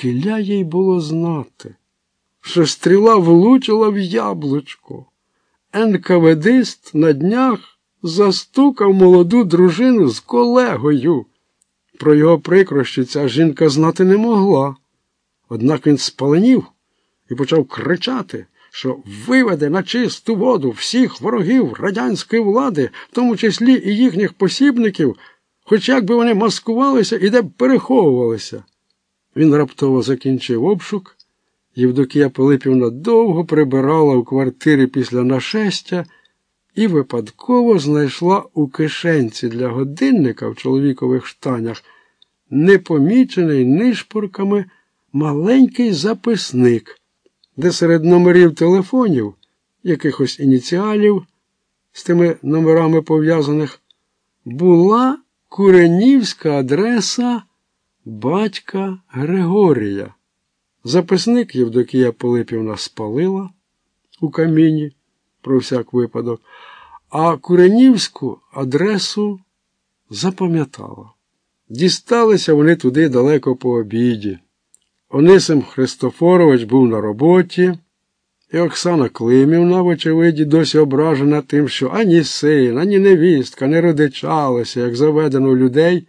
Звідкиля їй було знати, що стріла влучила в яблучко. НКВДист на днях застукав молоду дружину з колегою. Про його прикрощі ця жінка знати не могла. Однак він спаленів і почав кричати, що виведе на чисту воду всіх ворогів радянської влади, в тому числі і їхніх посібників, хоч як би вони маскувалися і де б переховувалися. Він раптово закінчив обшук. Євдокія Пилипівна довго прибирала у квартирі після нашестя і випадково знайшла у кишенці для годинника в чоловікових штанях непомічений нишпорками маленький записник, де серед номерів телефонів, якихось ініціалів з тими номерами пов'язаних, була куренівська адреса батька Григорія. Записник Євдокія Пилипівна спалила у каміні про всяк випадок, а Куренівську адресу запам'ятала. Дісталися вони туди далеко по обіді. Онисим Христофорович був на роботі, і Оксана Климівна, вочевиді, досі ображена тим, що ані син, ані невістка не родичалася, як заведено людей,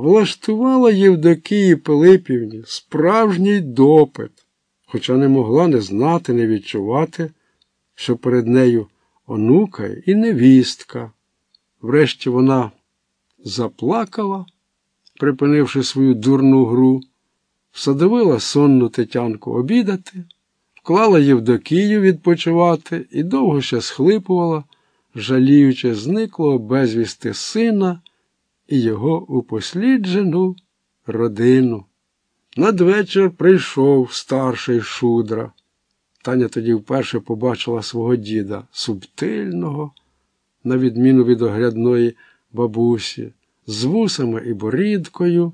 влаштувала Євдокії Пилипівні справжній допит, хоча не могла не знати, не відчувати, що перед нею онука і невістка. Врешті вона заплакала, припинивши свою дурну гру, всадовила сонну Тетянку обідати, вклала Євдокію відпочивати і довго ще схлипувала, жаліючи зниклого безвісти сина і його упосліджену родину. Надвечір прийшов старший шудра. Таня тоді вперше побачила свого діда, субтильного, на відміну від оглядної бабусі, з вусами і борідкою,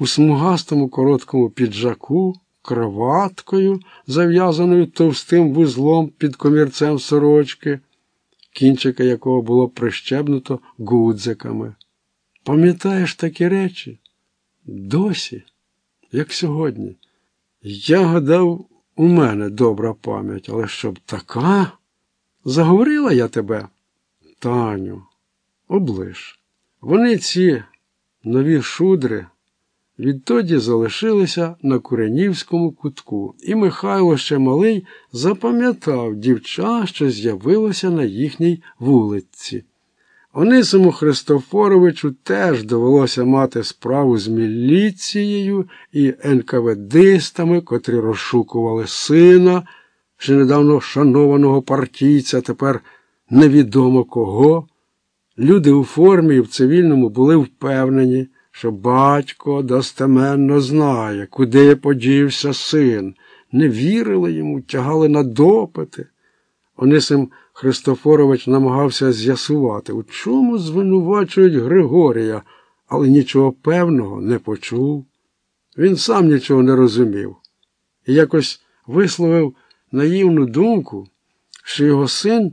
у смугастому короткому піджаку, кроваткою, зав'язаною товстим вузлом під комірцем сорочки, кінчика якого було прищебнуто гудзиками. Пам'ятаєш такі речі? Досі, як сьогодні. Я гадав, у мене добра пам'ять, але щоб така. Заговорила я тебе, Таню, облиш. Вони ці нові шудри відтоді залишилися на Куренівському кутку, і Михайло ще малий запам'ятав дівча, що з'явилося на їхній вулиці. Онисиму Христофоровичу теж довелося мати справу з міліцією і НКВДистами, котрі розшукували сина, ще недавно шанованого партійця, тепер невідомо кого. Люди у формі і в цивільному були впевнені, що батько достеменно знає, куди подівся син. Не вірили йому, тягали на допити. Онисим Христофорович намагався з'ясувати, у чому звинувачують Григорія, але нічого певного не почув. Він сам нічого не розумів і якось висловив наївну думку, що його син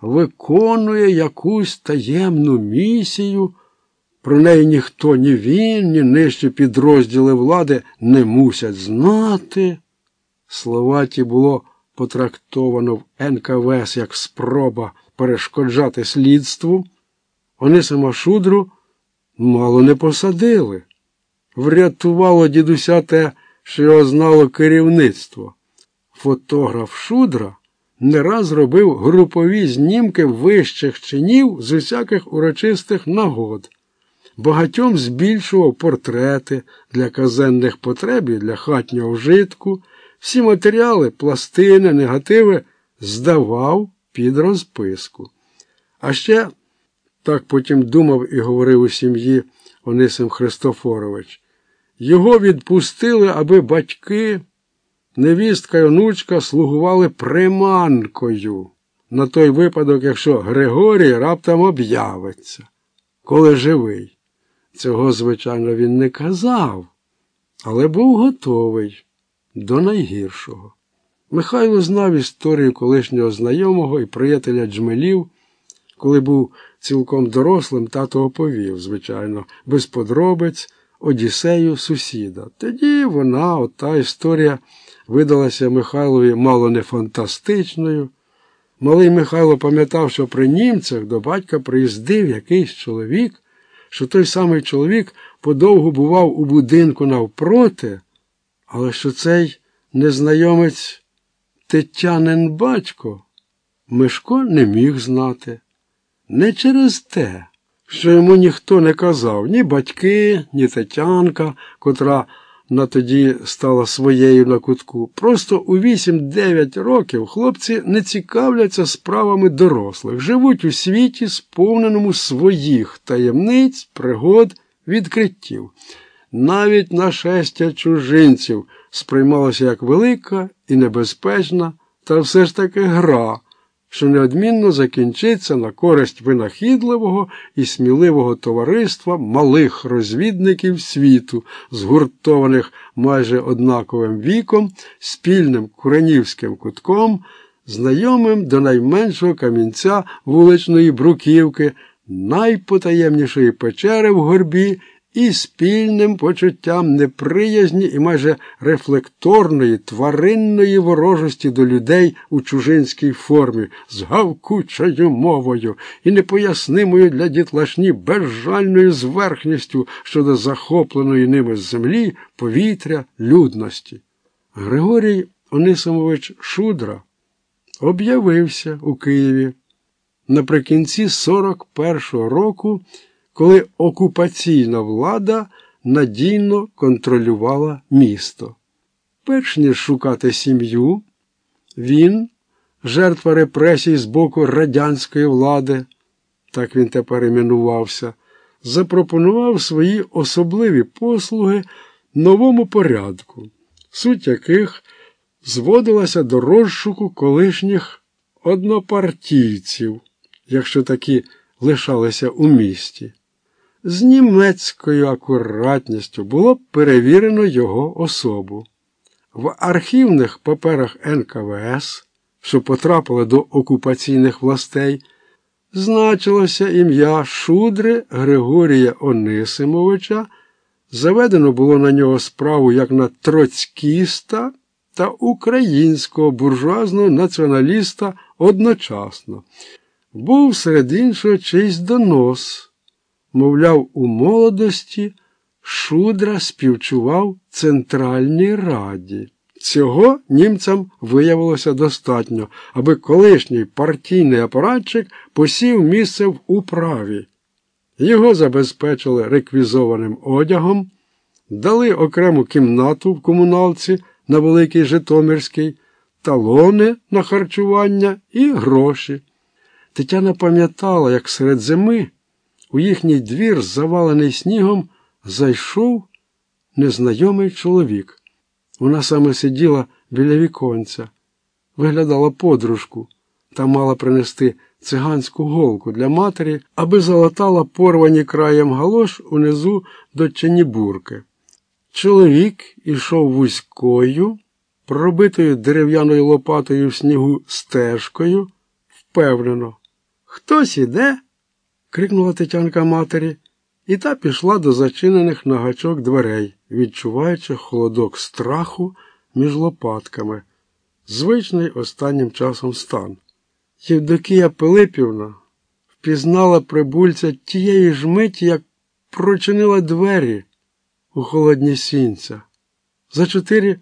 виконує якусь таємну місію, про неї ніхто, ні він, ні нижчі підрозділи влади не мусять знати. Слова ті було потрактовано в НКВС як спроба перешкоджати слідству, Онисима Шудру мало не посадили. Врятувало дідуся те, що його знало керівництво. Фотограф Шудра не раз робив групові знімки вищих чинів з усяких урочистих нагод. Багатьом збільшував портрети для казенних потреб і для хатнього вжитку. Всі матеріали, пластини, негативи здавав під розписку. А ще, так потім думав і говорив у сім'ї Онисим Христофорович, його відпустили, аби батьки, невістка й онучка слугували приманкою на той випадок, якщо Григорій раптом об'явиться, коли живий. Цього, звичайно, він не казав, але був готовий до найгіршого. Михайло знав історію колишнього знайомого і приятеля Джмелів. Коли був цілком дорослим, тато оповів, звичайно, без подробиць, Одіссею сусіда. Тоді вона, ота історія, видалася Михайлові мало не фантастичною. Малий Михайло пам'ятав, що при німцях до батька приїздив якийсь чоловік, що той самий чоловік подовгу бував у будинку навпроти, але що цей незнайомець Тетянин батько Мишко не міг знати. Не через те, що йому ніхто не казав, ні батьки, ні Тетянка, котра на тоді стала своєю на кутку. Просто у 8-9 років хлопці не цікавляться справами дорослих, живуть у світі, сповненому своїх таємниць, пригод, відкриттів. Навіть нашестя чужинців сприймалося як велика і небезпечна, та все ж таки гра що неодмінно закінчиться на користь винахідливого і сміливого товариства малих розвідників світу, згуртованих майже однаковим віком, спільним куренівським кутком, знайомим до найменшого камінця вуличної бруківки, найпотаємнішої печери в горбі і спільним почуттям неприязні і майже рефлекторної, тваринної ворожості до людей у чужинській формі, з гавкучою мовою і непояснимою для дітлашні безжальною зверхністю щодо захопленої ними з землі, повітря, людності. Григорій Онисимович Шудра об'явився у Києві наприкінці 41-го року коли окупаційна влада надійно контролювала місто. Перш ніж шукати сім'ю, він, жертва репресій з боку радянської влади, так він тепер іменувався, запропонував свої особливі послуги новому порядку, суть яких зводилася до розшуку колишніх однопартійців, якщо такі лишалися у місті з німецькою акуратністю було перевірено його особу. В архівних паперах НКВС, що потрапили до окупаційних властей, значилося ім'я Шудри Григорія Онисимовича. Заведено було на нього справу як на троцькіста та українського буржуазного націоналіста одночасно. Був серед іншого чийсь донос. Мовляв, у молодості Шудра співчував Центральній Раді. Цього німцям виявилося достатньо, аби колишній партійний апаратчик посів місце в управі. Його забезпечили реквізованим одягом, дали окрему кімнату в комуналці на Великий Житомирський, талони на харчування і гроші. Тетяна пам'ятала, як серед зими. У їхній двір, завалений снігом, зайшов незнайомий чоловік. Вона саме сиділа біля віконця, виглядала подружку та мала принести циганську голку для матері, аби залатала порвані краєм галош унизу до Ченібурки. Чоловік ішов вузькою, пробитою дерев'яною лопатою в снігу стежкою, впевнено. Хтось іде? Крикнула Тетянка матері, і та пішла до зачинених на гачок дверей, відчуваючи холодок страху між лопатками, звичний останнім часом стан. Євдокія Пилипівна впізнала прибульця тієї ж миті, як прочинила двері у холодні сінця. За чотири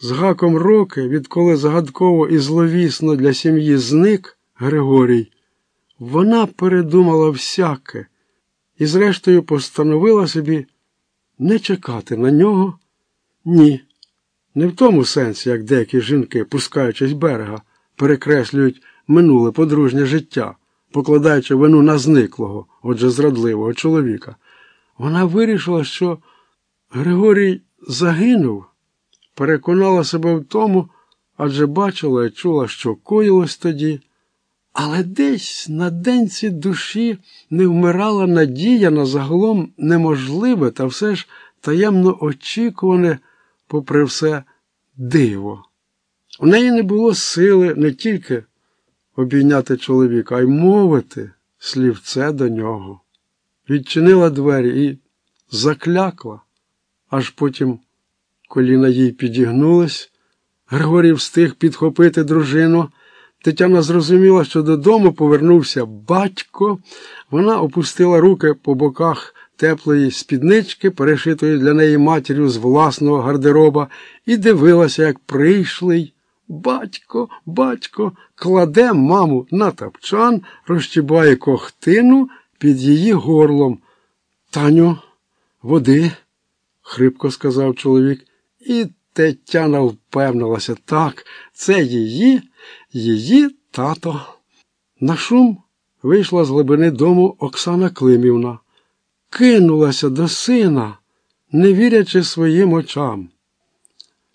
з гаком роки, відколи загадково і зловісно для сім'ї зник Григорій. Вона передумала всяке і, зрештою, постановила собі не чекати на нього. Ні. Не в тому сенсі, як деякі жінки, пускаючись берега, перекреслюють минуле подружнє життя, покладаючи вину на зниклого, отже, зрадливого чоловіка. Вона вирішила, що Григорій загинув, переконала себе в тому, адже бачила і чула, що коїлось тоді. Але десь на денці душі не вмирала надія на загалом неможливе та все ж таємно очікуване, попри все, диво. У неї не було сили не тільки обійняти чоловіка, а й мовити слівце до нього. Відчинила двері і заклякла, аж потім коліна їй підігнулись. Григорій встиг підхопити дружину. Тетяна зрозуміла, що додому повернувся батько. Вона опустила руки по боках теплої спіднички, перешитої для неї матір'ю з власного гардероба, і дивилася, як прийшлий. Батько, батько, кладе маму на тапчан, розчібає кохтину під її горлом. Таню, води, хрипко сказав чоловік, і Тетяна впевнилася так, це її, її тато. На шум вийшла з глибини дому Оксана Климівна, кинулася до сина, не вірячи своїм очам.